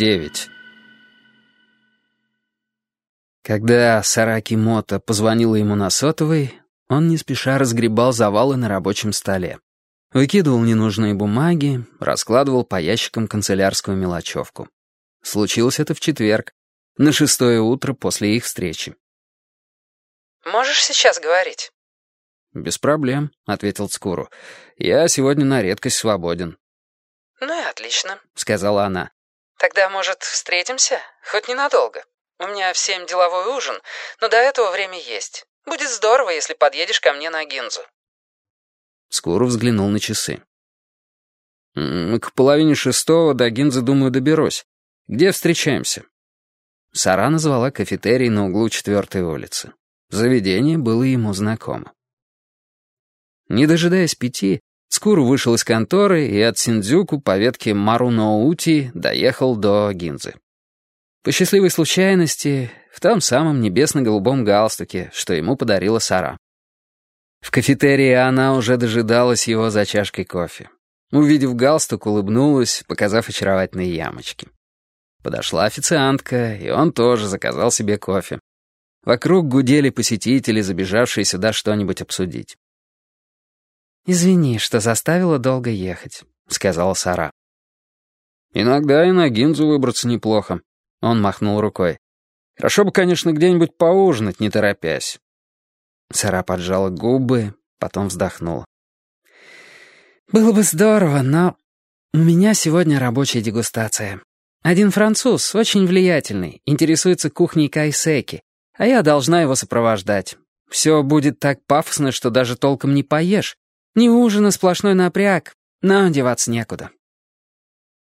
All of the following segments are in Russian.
9. Когда Сараки Мото позвонила ему на сотовый, он не спеша разгребал завалы на рабочем столе. Выкидывал ненужные бумаги, раскладывал по ящикам канцелярскую мелочевку. Случилось это в четверг, на шестое утро после их встречи. «Можешь сейчас говорить?» «Без проблем», — ответил Цкуру. «Я сегодня на редкость свободен». «Ну и отлично», — сказала она. «Тогда, может, встретимся? Хоть ненадолго. У меня в семь деловой ужин, но до этого время есть. Будет здорово, если подъедешь ко мне на Гинзу». Скуру взглянул на часы. «К половине шестого до Гинзы, думаю, доберусь. Где встречаемся?» Сара назвала кафетерий на углу четвертой улицы. Заведение было ему знакомо. Не дожидаясь пяти, Скуру вышел из конторы и от Синдзюку по ветке Маруноути доехал до Гинзы. По счастливой случайности, в том самом небесно-голубом галстуке, что ему подарила Сара. В кафетерии она уже дожидалась его за чашкой кофе. Увидев галстук, улыбнулась, показав очаровательные ямочки. Подошла официантка, и он тоже заказал себе кофе. Вокруг гудели посетители, забежавшие сюда что-нибудь обсудить. «Извини, что заставила долго ехать», — сказала Сара. «Иногда и на Гинзу выбраться неплохо», — он махнул рукой. «Хорошо бы, конечно, где-нибудь поужинать, не торопясь». Сара поджала губы, потом вздохнула. «Было бы здорово, но у меня сегодня рабочая дегустация. Один француз, очень влиятельный, интересуется кухней кайсеки, а я должна его сопровождать. Все будет так пафосно, что даже толком не поешь. Не ужин, а сплошной напряг, но одеваться некуда.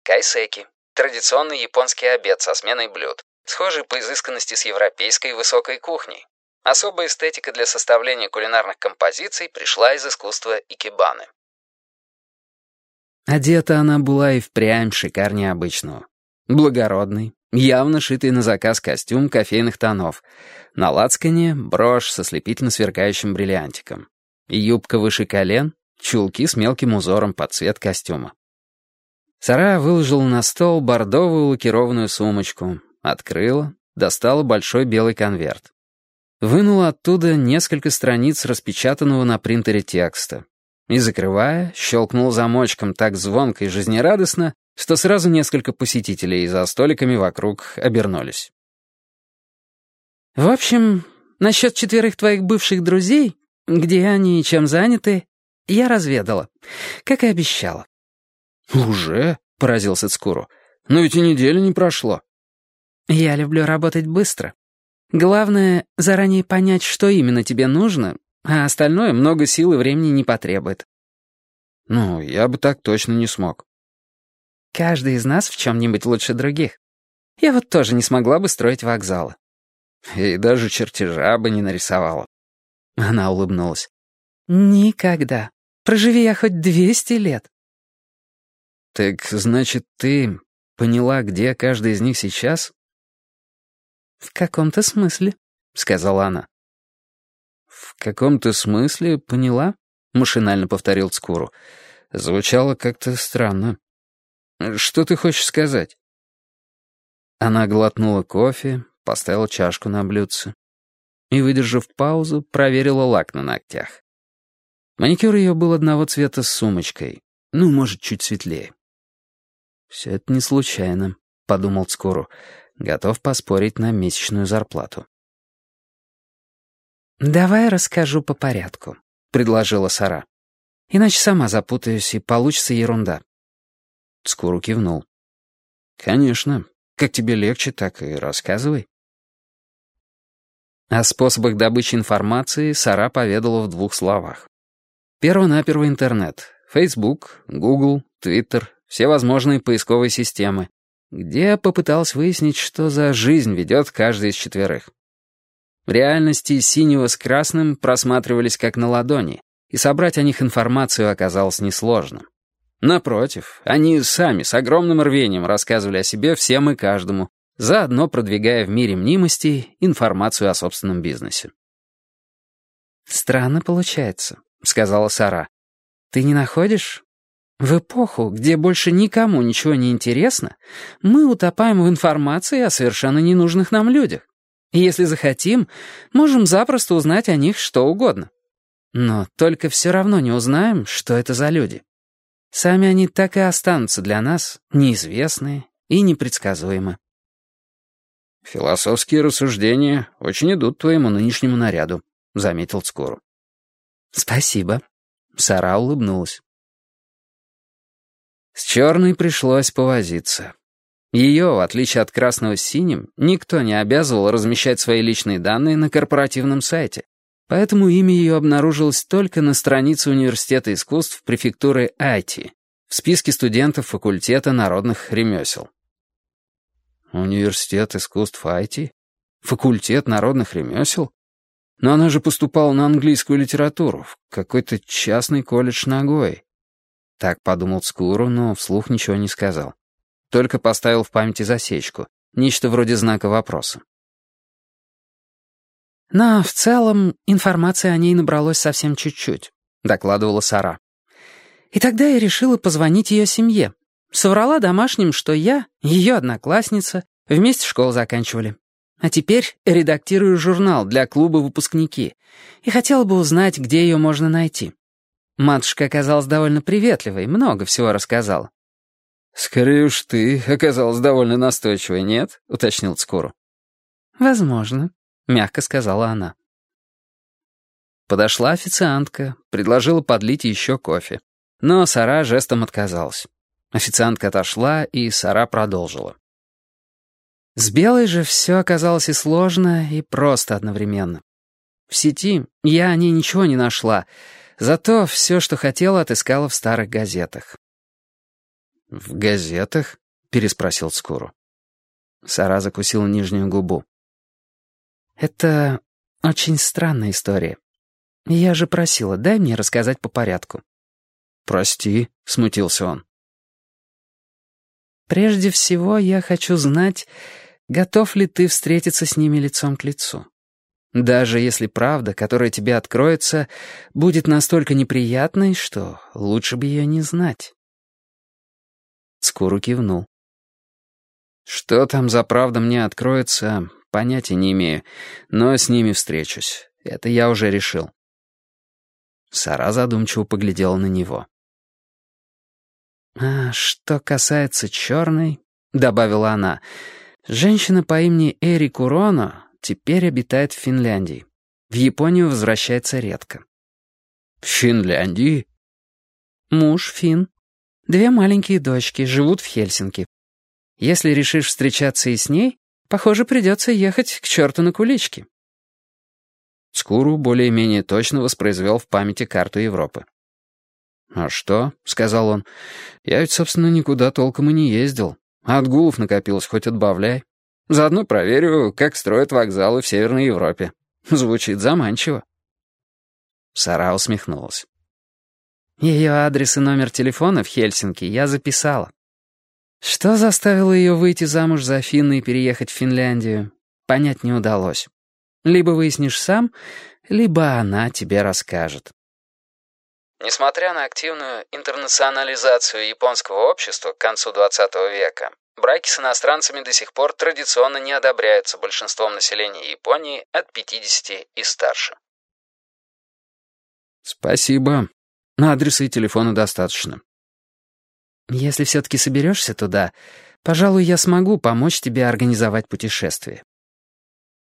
Кайсеки. Традиционный японский обед со сменой блюд, схожий по изысканности с европейской высокой кухней. Особая эстетика для составления кулинарных композиций пришла из искусства икебаны. Одета она была и впрямь шикарнее обычного. Благородный, явно шитый на заказ костюм кофейных тонов. На лацкане брошь со слепительно сверкающим бриллиантиком. Юбка выше колен, чулки с мелким узором под цвет костюма. Сара выложила на стол бордовую лакированную сумочку, открыла, достала большой белый конверт. Вынула оттуда несколько страниц распечатанного на принтере текста. И, закрывая, щелкнул замочком так звонко и жизнерадостно, что сразу несколько посетителей за столиками вокруг обернулись. «В общем, насчет четверых твоих бывших друзей где они и чем заняты, я разведала, как и обещала. «Уже?» — поразился Цкуру. «Но ведь и недели не прошло». «Я люблю работать быстро. Главное — заранее понять, что именно тебе нужно, а остальное много сил и времени не потребует». «Ну, я бы так точно не смог». «Каждый из нас в чем-нибудь лучше других. Я вот тоже не смогла бы строить вокзалы». «И даже чертежа бы не нарисовала». Она улыбнулась. «Никогда. Проживи я хоть двести лет». «Так, значит, ты поняла, где каждый из них сейчас?» «В каком-то смысле», — сказала она. «В каком-то смысле поняла?» — машинально повторил Цкуру. Звучало как-то странно. «Что ты хочешь сказать?» Она глотнула кофе, поставила чашку на блюдце и, выдержав паузу, проверила лак на ногтях. Маникюр ее был одного цвета с сумочкой, ну, может, чуть светлее. «Все это не случайно», — подумал Цкуру, готов поспорить на месячную зарплату. «Давай расскажу по порядку», — предложила Сара. «Иначе сама запутаюсь, и получится ерунда». Цкуру кивнул. «Конечно. Как тебе легче, так и рассказывай». О способах добычи информации Сара поведала в двух словах. Первонаперво интернет. Facebook, Google, Twitter, все возможные поисковые системы, где попыталась выяснить, что за жизнь ведет каждый из четверых. Реальности синего с красным просматривались как на ладони, и собрать о них информацию оказалось несложно. Напротив, они сами с огромным рвением рассказывали о себе всем и каждому, заодно продвигая в мире мнимостей информацию о собственном бизнесе. «Странно получается», — сказала Сара. «Ты не находишь? В эпоху, где больше никому ничего не интересно, мы утопаем в информации о совершенно ненужных нам людях. И если захотим, можем запросто узнать о них что угодно. Но только все равно не узнаем, что это за люди. Сами они так и останутся для нас неизвестные и непредсказуемы. «Философские рассуждения очень идут твоему нынешнему наряду», — заметил Цкуру. «Спасибо». Сара улыбнулась. С черной пришлось повозиться. Ее, в отличие от красного с синим, никто не обязывал размещать свои личные данные на корпоративном сайте, поэтому имя ее обнаружилось только на странице Университета искусств префектуры Айти в списке студентов факультета народных ремесел. Университет искусств Айти? Факультет народных ремесел? Но она же поступала на английскую литературу в какой-то частный колледж Нагой. Так подумал Скуру, но вслух ничего не сказал. Только поставил в памяти засечку, нечто вроде знака вопроса. «Но в целом информации о ней набралось совсем чуть-чуть», — докладывала Сара. «И тогда я решила позвонить ее семье. Соврала домашним, что я, ее одноклассница, вместе школу заканчивали. А теперь редактирую журнал для клуба «Выпускники» и хотела бы узнать, где ее можно найти. Матушка оказалась довольно приветливой, много всего рассказала. «Скорее уж ты оказалась довольно настойчивой, нет?» — уточнил Цкуру. «Возможно», — мягко сказала она. Подошла официантка, предложила подлить еще кофе. Но Сара жестом отказалась. Официантка отошла, и Сара продолжила. С Белой же все оказалось и сложно, и просто одновременно. В сети я о ней ничего не нашла, зато все, что хотела, отыскала в старых газетах. «В газетах?» — переспросил Скуру. Сара закусила нижнюю губу. «Это очень странная история. Я же просила, дай мне рассказать по порядку». «Прости», — смутился он. «Прежде всего я хочу знать, Готов ли ты встретиться с ними лицом к лицу? Даже если правда, которая тебе откроется, будет настолько неприятной, что лучше бы ее не знать. Скуру кивнул. Что там за правда мне откроется, понятия не имею, но с ними встречусь. Это я уже решил. Сара задумчиво поглядела на него. «А что касается черной», — добавила она, — Женщина по имени Эри Куроно теперь обитает в Финляндии. В Японию возвращается редко. В Финляндии? Муж фин. Две маленькие дочки живут в Хельсинки. Если решишь встречаться и с ней, похоже, придется ехать к черту на кулички. Скуру более-менее точно воспроизвел в памяти карту Европы. «А что?» — сказал он. «Я ведь, собственно, никуда толком и не ездил. Отгулов накопилось, хоть отбавляй. Заодно проверю, как строят вокзалы в Северной Европе. Звучит заманчиво. Сара усмехнулась. Ее адрес и номер телефона в Хельсинки я записала. Что заставило ее выйти замуж за Финна и переехать в Финляндию, понять не удалось. Либо выяснишь сам, либо она тебе расскажет. Несмотря на активную интернационализацию японского общества к концу XX века, браки с иностранцами до сих пор традиционно не одобряются большинством населения Японии от 50 и старше. «Спасибо. На адреса и телефона достаточно». «Если все-таки соберешься туда, пожалуй, я смогу помочь тебе организовать путешествие».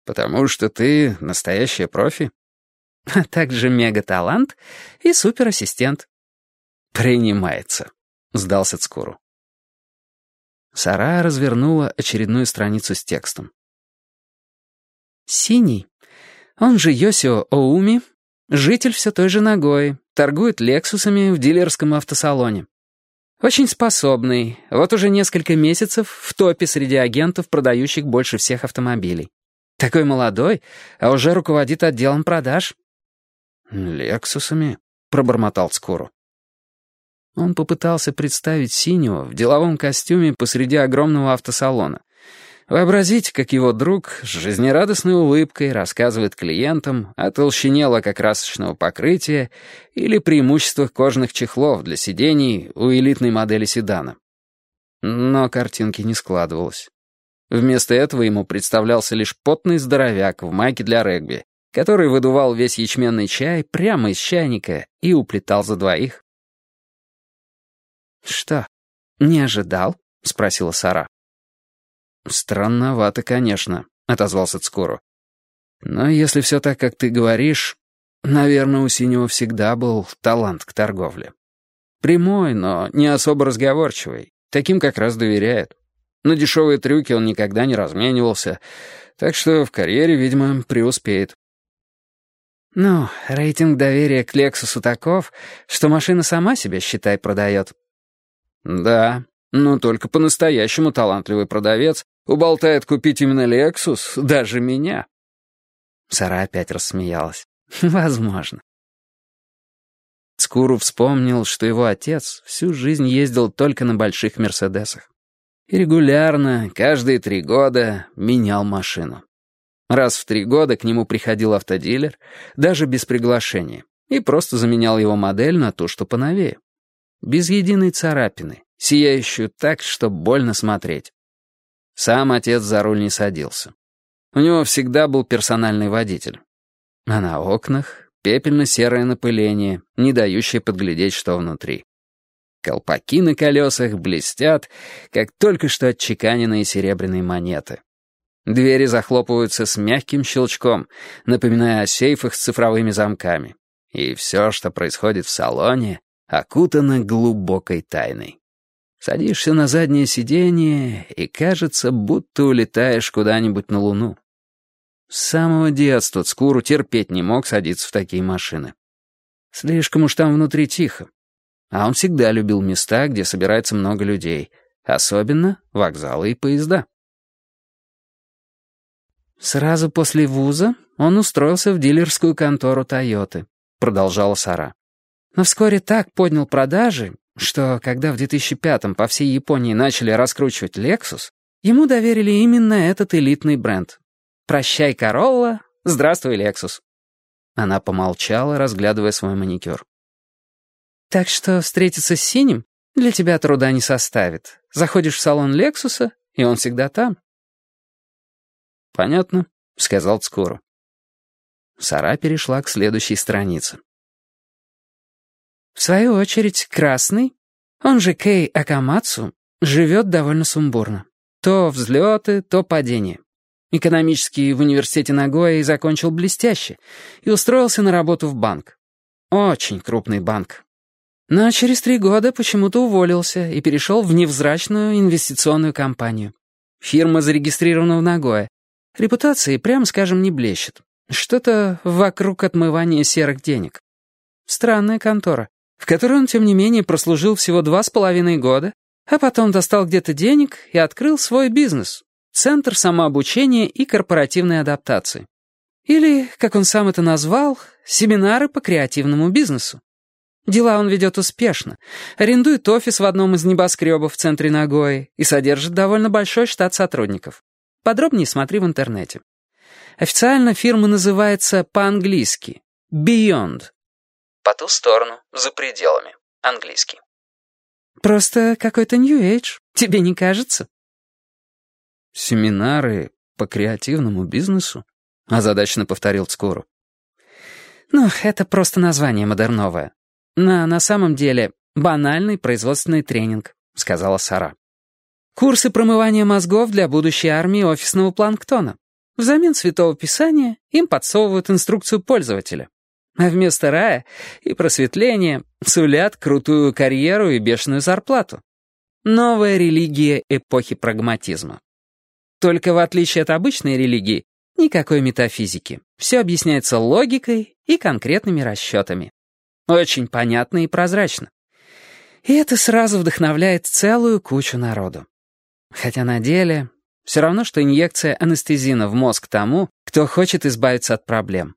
«Потому что ты настоящая профи?» А также мега-талант и суперассистент. «Принимается», — сдался Цкуру. Сара развернула очередную страницу с текстом. «Синий. Он же Йосио Оуми, житель все той же Нагои, торгует лексусами в дилерском автосалоне. Очень способный, вот уже несколько месяцев в топе среди агентов, продающих больше всех автомобилей. Такой молодой, а уже руководит отделом продаж. «Лексусами?» — пробормотал Скору. Он попытался представить синего в деловом костюме посреди огромного автосалона. Вообразите, как его друг с жизнерадостной улыбкой рассказывает клиентам о толщине лакокрасочного покрытия или преимуществах кожаных чехлов для сидений у элитной модели седана. Но картинки не складывалось. Вместо этого ему представлялся лишь потный здоровяк в майке для регби, который выдувал весь ячменный чай прямо из чайника и уплетал за двоих. «Что, не ожидал?» — спросила Сара. «Странновато, конечно», — отозвался Цкуру. «Но если все так, как ты говоришь, наверное, у Синего всегда был талант к торговле. Прямой, но не особо разговорчивый. Таким как раз доверяет. На дешевые трюки он никогда не разменивался, так что в карьере, видимо, преуспеет». «Ну, рейтинг доверия к Лексусу таков, что машина сама себя, считай, продает». «Да, но только по-настоящему талантливый продавец уболтает купить именно «Лексус» даже меня». Сара опять рассмеялась. «Возможно». Скуру вспомнил, что его отец всю жизнь ездил только на больших «Мерседесах». И регулярно, каждые три года, менял машину. Раз в три года к нему приходил автодилер, даже без приглашения, и просто заменял его модель на ту, что поновее. Без единой царапины, сияющую так, что больно смотреть. Сам отец за руль не садился. У него всегда был персональный водитель. А на окнах пепельно-серое напыление, не дающее подглядеть, что внутри. Колпаки на колесах блестят, как только что отчеканенные серебряные монеты. Двери захлопываются с мягким щелчком, напоминая о сейфах с цифровыми замками. И все, что происходит в салоне, окутано глубокой тайной. Садишься на заднее сиденье, и кажется, будто улетаешь куда-нибудь на Луну. С самого детства Цкуру терпеть не мог садиться в такие машины. Слишком уж там внутри тихо. А он всегда любил места, где собирается много людей, особенно вокзалы и поезда. «Сразу после вуза он устроился в дилерскую контору «Тойоты», — продолжала Сара. «Но вскоре так поднял продажи, что когда в 2005-м по всей Японии начали раскручивать Lexus, ему доверили именно этот элитный бренд. «Прощай, Королла, здравствуй, Lexus». Она помолчала, разглядывая свой маникюр. «Так что встретиться с Синим для тебя труда не составит. Заходишь в салон Лексуса, и он всегда там». «Понятно», — сказал Цкуру. Сара перешла к следующей странице. В свою очередь, Красный, он же Кей Акамацу, живет довольно сумбурно. То взлеты, то падения. Экономический в университете Нагоя закончил блестяще и устроился на работу в банк. Очень крупный банк. Но через три года почему-то уволился и перешел в невзрачную инвестиционную компанию. Фирма зарегистрирована в Нагое. Репутации, прямо скажем, не блещет. Что-то вокруг отмывания серых денег. Странная контора в которой он, тем не менее, прослужил всего два с половиной года, а потом достал где-то денег и открыл свой бизнес — Центр самообучения и корпоративной адаптации. Или, как он сам это назвал, семинары по креативному бизнесу. Дела он ведет успешно, арендует офис в одном из небоскребов в центре Нагои и содержит довольно большой штат сотрудников. Подробнее смотри в интернете. Официально фирма называется по-английски «Beyond», по ту сторону, за пределами. Английский. Просто какой-то нью-эйдж. Тебе не кажется? Семинары по креативному бизнесу? Озадаченно повторил Цкуру. Ну, это просто название модерновое. На, на самом деле, банальный производственный тренинг, сказала Сара. Курсы промывания мозгов для будущей армии офисного планктона. Взамен Святого Писания им подсовывают инструкцию пользователя. А вместо рая и просветления сулят крутую карьеру и бешеную зарплату. Новая религия эпохи прагматизма. Только в отличие от обычной религии, никакой метафизики. Все объясняется логикой и конкретными расчетами. Очень понятно и прозрачно. И это сразу вдохновляет целую кучу народу. Хотя на деле все равно, что инъекция анестезина в мозг тому, кто хочет избавиться от проблем.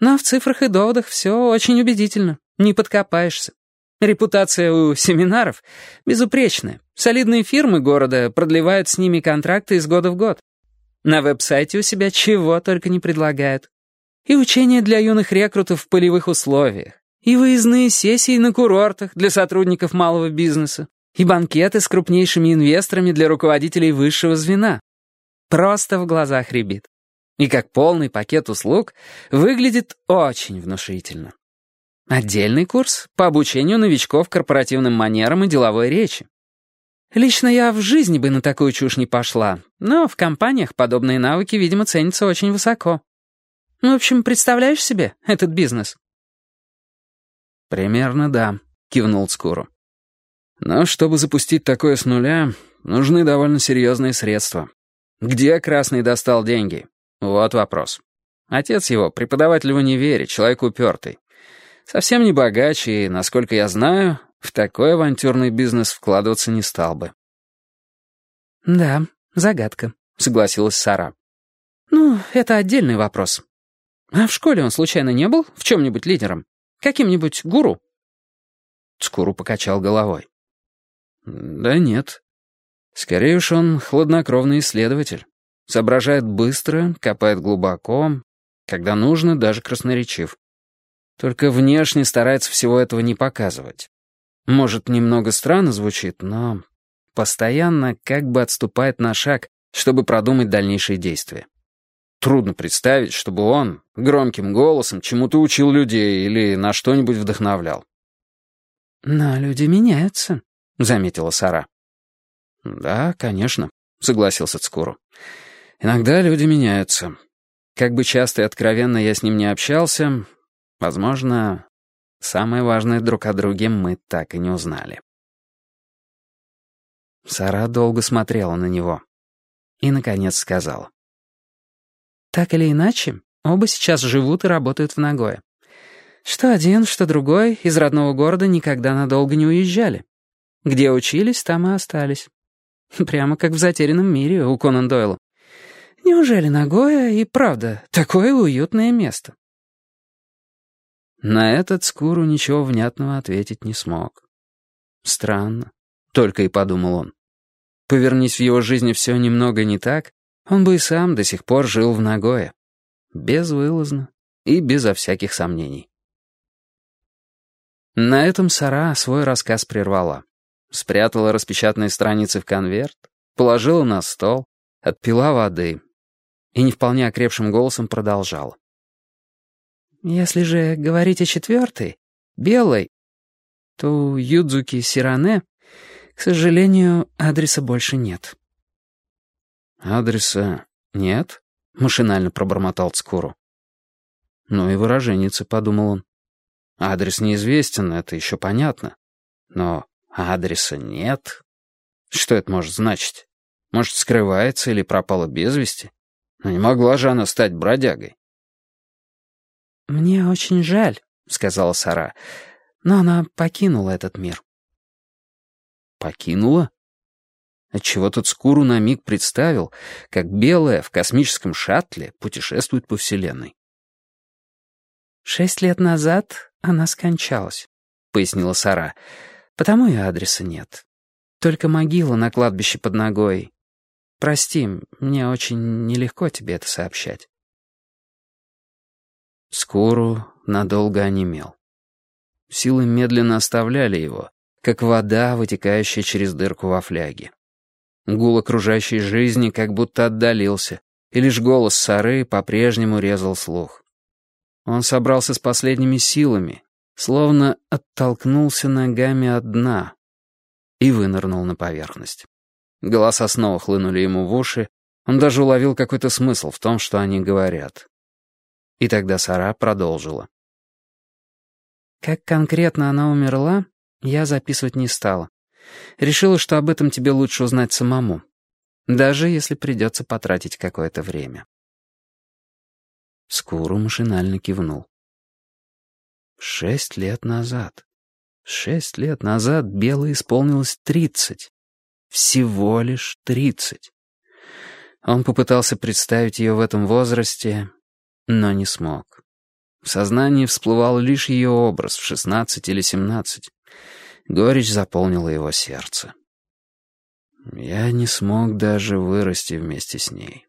Но в цифрах и доводах все очень убедительно, не подкопаешься. Репутация у семинаров безупречная. Солидные фирмы города продлевают с ними контракты из года в год. На веб-сайте у себя чего только не предлагают. И учения для юных рекрутов в полевых условиях, и выездные сессии на курортах для сотрудников малого бизнеса, и банкеты с крупнейшими инвесторами для руководителей высшего звена. Просто в глазах рябит. И как полный пакет услуг выглядит очень внушительно. Отдельный курс по обучению новичков корпоративным манерам и деловой речи. Лично я в жизни бы на такую чушь не пошла, но в компаниях подобные навыки, видимо, ценятся очень высоко. В общем, представляешь себе этот бизнес?» «Примерно да», — кивнул Скуру. «Но чтобы запустить такое с нуля, нужны довольно серьезные средства. Где Красный достал деньги? Вот вопрос. Отец его, преподаватель в универе, человек упертый. Совсем не богач и, насколько я знаю, в такой авантюрный бизнес вкладываться не стал бы. «Да, загадка», — согласилась Сара. «Ну, это отдельный вопрос. А в школе он случайно не был в чем-нибудь лидером? Каким-нибудь гуру?» Скуру покачал головой. «Да нет. Скорее уж он хладнокровный исследователь. Соображает быстро, копает глубоко, когда нужно, даже красноречив. Только внешне старается всего этого не показывать. Может, немного странно звучит, но постоянно как бы отступает на шаг, чтобы продумать дальнейшие действия. Трудно представить, чтобы он громким голосом чему-то учил людей или на что-нибудь вдохновлял. «Но люди меняются», — заметила Сара. «Да, конечно», — согласился Цкуру. «Иногда люди меняются. Как бы часто и откровенно я с ним не общался, возможно, Самое важное друг о друге мы так и не узнали. Сара долго смотрела на него и, наконец, сказала. «Так или иначе, оба сейчас живут и работают в Нагое. Что один, что другой из родного города никогда надолго не уезжали. Где учились, там и остались. Прямо как в затерянном мире у Конан Дойла. Неужели Нагоя и правда такое уютное место?» На этот Скуру ничего внятного ответить не смог. Странно, только и подумал он. Повернись в его жизни все немного не так, он бы и сам до сих пор жил в Нагое. Безвылазно и безо всяких сомнений. На этом Сара свой рассказ прервала. Спрятала распечатанные страницы в конверт, положила на стол, отпила воды и не вполне окрепшим голосом продолжала. Если же говорить о четвертой, белой, то у Юдзуки Сиране, к сожалению, адреса больше нет. «Адреса нет?» — машинально пробормотал Цкуру. «Ну и выраженница», — подумал он. «Адрес неизвестен, это еще понятно. Но адреса нет? Что это может значить? Может, скрывается или пропала без вести? Но не могла же она стать бродягой». «Мне очень жаль», — сказала Сара, — «но она покинула этот мир». «Покинула?» Отчего тот Скуру на миг представил, как белая в космическом шаттле путешествует по Вселенной. «Шесть лет назад она скончалась», — пояснила Сара, — «потому и адреса нет. Только могила на кладбище под ногой. Прости, мне очень нелегко тебе это сообщать». Скору надолго онемел. Силы медленно оставляли его, как вода, вытекающая через дырку во фляге. Гул окружающей жизни как будто отдалился, и лишь голос Сары по-прежнему резал слух. Он собрался с последними силами, словно оттолкнулся ногами от дна и вынырнул на поверхность. Голоса снова хлынули ему в уши, он даже уловил какой-то смысл в том, что они говорят. И тогда Сара продолжила. Как конкретно она умерла, я записывать не стала. Решила, что об этом тебе лучше узнать самому, даже если придется потратить какое-то время. Скуру машинально кивнул. Шесть лет назад. Шесть лет назад Белой исполнилось тридцать. Всего лишь тридцать. Он попытался представить ее в этом возрасте, но не смог. В сознании всплывал лишь ее образ в шестнадцать или семнадцать. Горечь заполнила его сердце. Я не смог даже вырасти вместе с ней.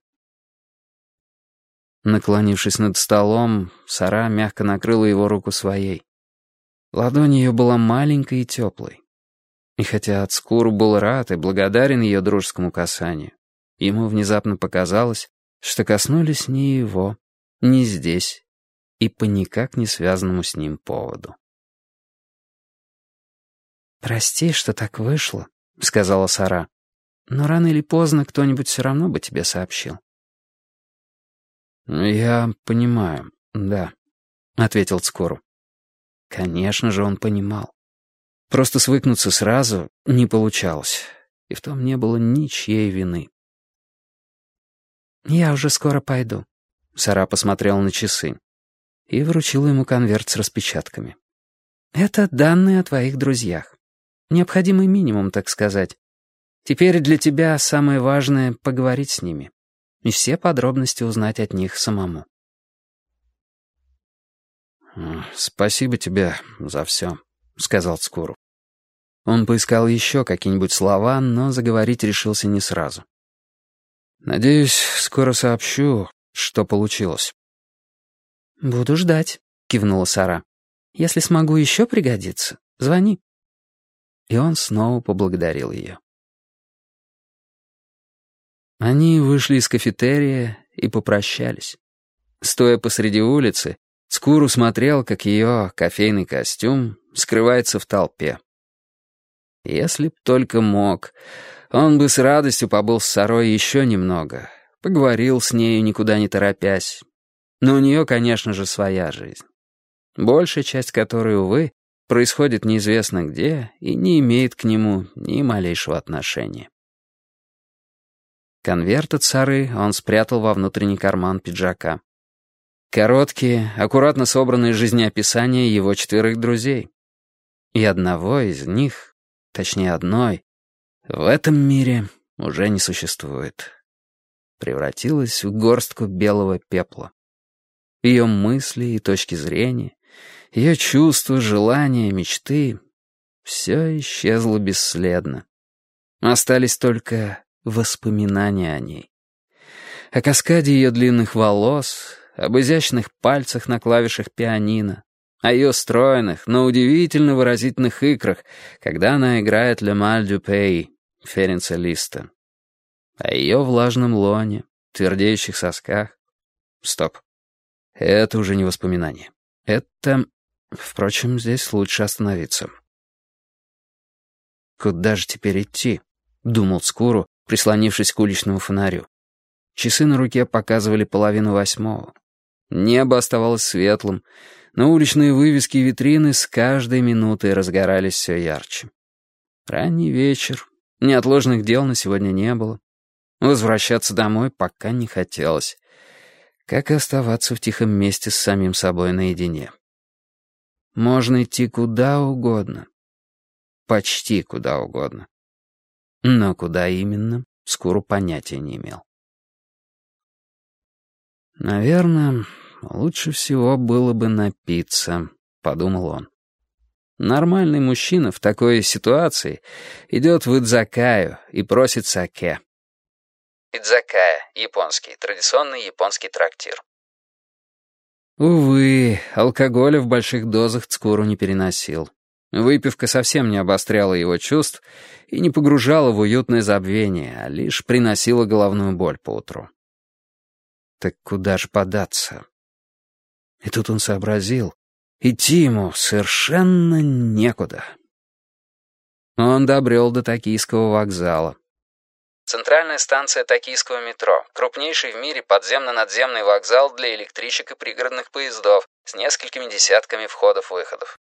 Наклонившись над столом, Сара мягко накрыла его руку своей. Ладонь ее была маленькой и теплой. И хотя Ацкур был рад и благодарен ее дружескому касанию, ему внезапно показалось, что коснулись не его, не здесь и по никак не связанному с ним поводу. «Прости, что так вышло», — сказала Сара. «Но рано или поздно кто-нибудь все равно бы тебе сообщил». «Я понимаю, да», — ответил Цкору. Конечно же, он понимал. Просто свыкнуться сразу не получалось, и в том не было ничьей вины. «Я уже скоро пойду», — Сара посмотрела на часы и вручила ему конверт с распечатками. «Это данные о твоих друзьях. Необходимый минимум, так сказать. Теперь для тебя самое важное — поговорить с ними и все подробности узнать от них самому». «Спасибо тебе за все», — сказал Скуру. Он поискал еще какие-нибудь слова, но заговорить решился не сразу. «Надеюсь, скоро сообщу, что получилось». «Буду ждать», — кивнула Сара. «Если смогу еще пригодиться, звони». И он снова поблагодарил ее. Они вышли из кафетерия и попрощались. Стоя посреди улицы, Скуру смотрел, как ее кофейный костюм скрывается в толпе. Если б только мог, он бы с радостью побыл с Сарой еще немного, поговорил с нею, никуда не торопясь. Но у нее, конечно же, своя жизнь. Большая часть которой, увы, происходит неизвестно где и не имеет к нему ни малейшего отношения. Конверт от Сары он спрятал во внутренний карман пиджака. Короткие, аккуратно собранные жизнеописания его четверых друзей. И одного из них, точнее одной, в этом мире уже не существует. Превратилась в горстку белого пепла. Ее мысли и точки зрения, ее чувства, желания, мечты — все исчезло бесследно. Остались только воспоминания о ней. О каскаде ее длинных волос, об изящных пальцах на клавишах пианино, о ее стройных, но удивительно выразительных икрах, когда она играет «Le Mal du Pays» Ференца Листа, о ее влажном лоне, твердеющих сосках. Стоп. Это уже не воспоминание. Это... Впрочем, здесь лучше остановиться. «Куда же теперь идти?» — думал Скуру, прислонившись к уличному фонарю. Часы на руке показывали половину восьмого. Небо оставалось светлым, но уличные вывески и витрины с каждой минутой разгорались все ярче. Ранний вечер, неотложных дел на сегодня не было. Возвращаться домой пока не хотелось. Как и оставаться в тихом месте с самим собой наедине. Можно идти куда угодно. Почти куда угодно. Но куда именно, Скуру понятия не имел. «Наверное, лучше всего было бы напиться», — подумал он. Нормальный мужчина в такой ситуации идет в Идзакаю и просит саке. Идзакая, японский, традиционный японский трактир. Увы, алкоголя в больших дозах Цкуру не переносил. Выпивка совсем не обостряла его чувств и не погружала в уютное забвение, а лишь приносила головную боль по утру. Так куда же податься? И тут он сообразил, идти ему совершенно некуда. Он добрел до Токийского вокзала. Центральная станция Токийского метро, крупнейший в мире подземно-надземный вокзал для электричек и пригородных поездов с несколькими десятками входов-выходов.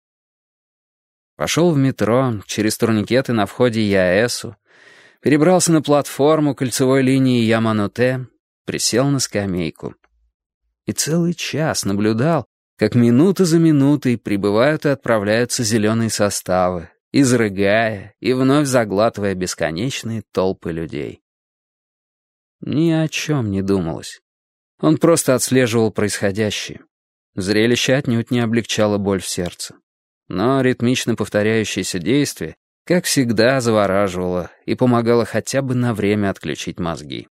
Пошел в метро, через турникеты на входе ЯЭСу, перебрался на платформу кольцевой линии Ямануте, присел на скамейку. И целый час наблюдал, как минута за минутой прибывают и отправляются зеленые составы, изрыгая и вновь заглатывая бесконечные толпы людей. Ни о чем не думалось. Он просто отслеживал происходящее. Зрелище отнюдь не облегчало боль в сердце. Но ритмично повторяющееся действие, как всегда, завораживало и помогало хотя бы на время отключить мозги.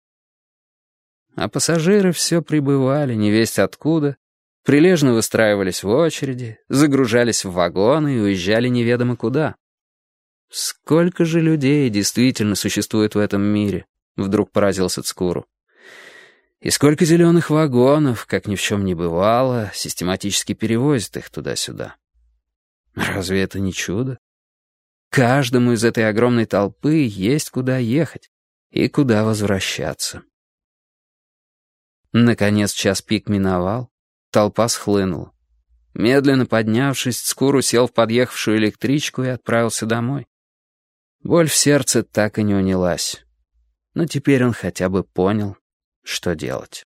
А пассажиры все прибывали, невесть откуда, прилежно выстраивались в очереди, загружались в вагоны и уезжали неведомо куда. Сколько же людей действительно существует в этом мире? Вдруг поразился Цкуру. И сколько зеленых вагонов, как ни в чем не бывало, систематически перевозят их туда-сюда. Разве это не чудо? Каждому из этой огромной толпы есть куда ехать и куда возвращаться. Наконец час пик миновал, толпа схлынула. Медленно поднявшись, Цкуру сел в подъехавшую электричку и отправился домой. Боль в сердце так и не унялась. Но теперь он хотя бы понял, что делать.